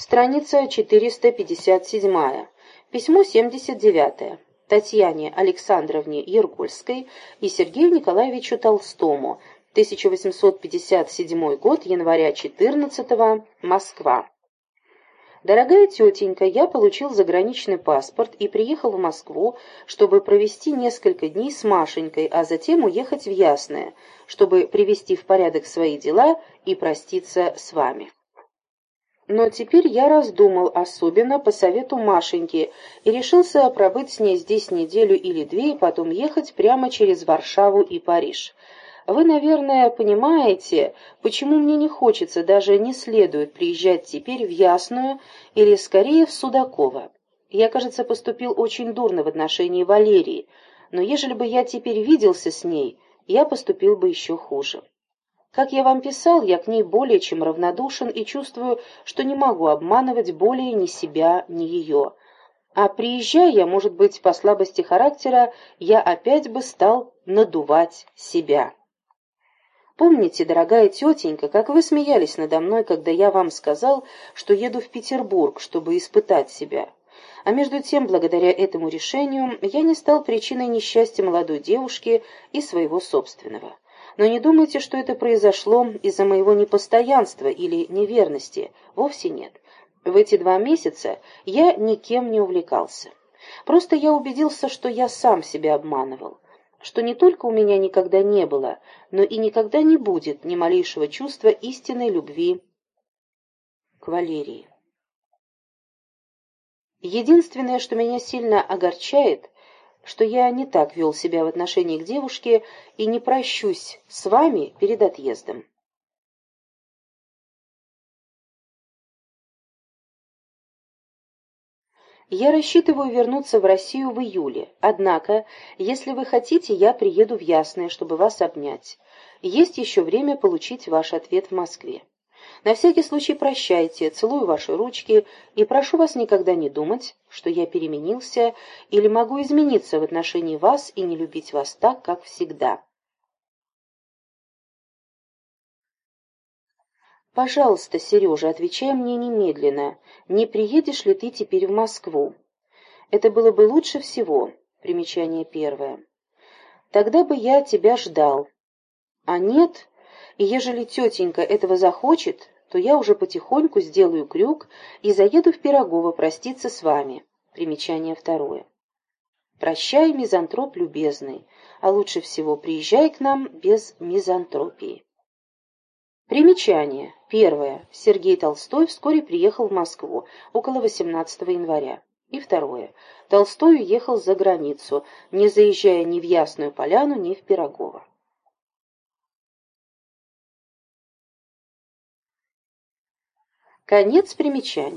Страница 457. Письмо 79. Татьяне Александровне Ергольской и Сергею Николаевичу Толстому. 1857 год, января 14 Москва. Дорогая тетенька, я получил заграничный паспорт и приехал в Москву, чтобы провести несколько дней с Машенькой, а затем уехать в Ясное, чтобы привести в порядок свои дела и проститься с вами. Но теперь я раздумал, особенно по совету Машеньки, и решился пробыть с ней здесь неделю или две, и потом ехать прямо через Варшаву и Париж. Вы, наверное, понимаете, почему мне не хочется, даже не следует приезжать теперь в Ясную или, скорее, в Судаково. Я, кажется, поступил очень дурно в отношении Валерии, но ежели бы я теперь виделся с ней, я поступил бы еще хуже. Как я вам писал, я к ней более чем равнодушен и чувствую, что не могу обманывать более ни себя, ни ее. А приезжая, может быть, по слабости характера, я опять бы стал надувать себя. Помните, дорогая тетенька, как вы смеялись надо мной, когда я вам сказал, что еду в Петербург, чтобы испытать себя? А между тем, благодаря этому решению, я не стал причиной несчастья молодой девушки и своего собственного. Но не думайте, что это произошло из-за моего непостоянства или неверности. Вовсе нет. В эти два месяца я никем не увлекался. Просто я убедился, что я сам себя обманывал, что не только у меня никогда не было, но и никогда не будет ни малейшего чувства истинной любви к Валерии. Единственное, что меня сильно огорчает, что я не так вел себя в отношении к девушке и не прощусь с вами перед отъездом. Я рассчитываю вернуться в Россию в июле, однако, если вы хотите, я приеду в Ясное, чтобы вас обнять. Есть еще время получить ваш ответ в Москве. На всякий случай прощайте, целую ваши ручки и прошу вас никогда не думать, что я переменился или могу измениться в отношении вас и не любить вас так, как всегда. Пожалуйста, Сережа, отвечай мне немедленно, не приедешь ли ты теперь в Москву? Это было бы лучше всего. Примечание первое. Тогда бы я тебя ждал. А нет, и ежели тетенька этого захочет, то я уже потихоньку сделаю крюк и заеду в Пирогово проститься с вами. Примечание второе. Прощай, мизантроп любезный, а лучше всего приезжай к нам без мизантропии. Примечание. Первое. Сергей Толстой вскоре приехал в Москву, около 18 января. И второе. Толстой уехал за границу, не заезжая ни в Ясную Поляну, ни в Пирогово. Конец примечаний.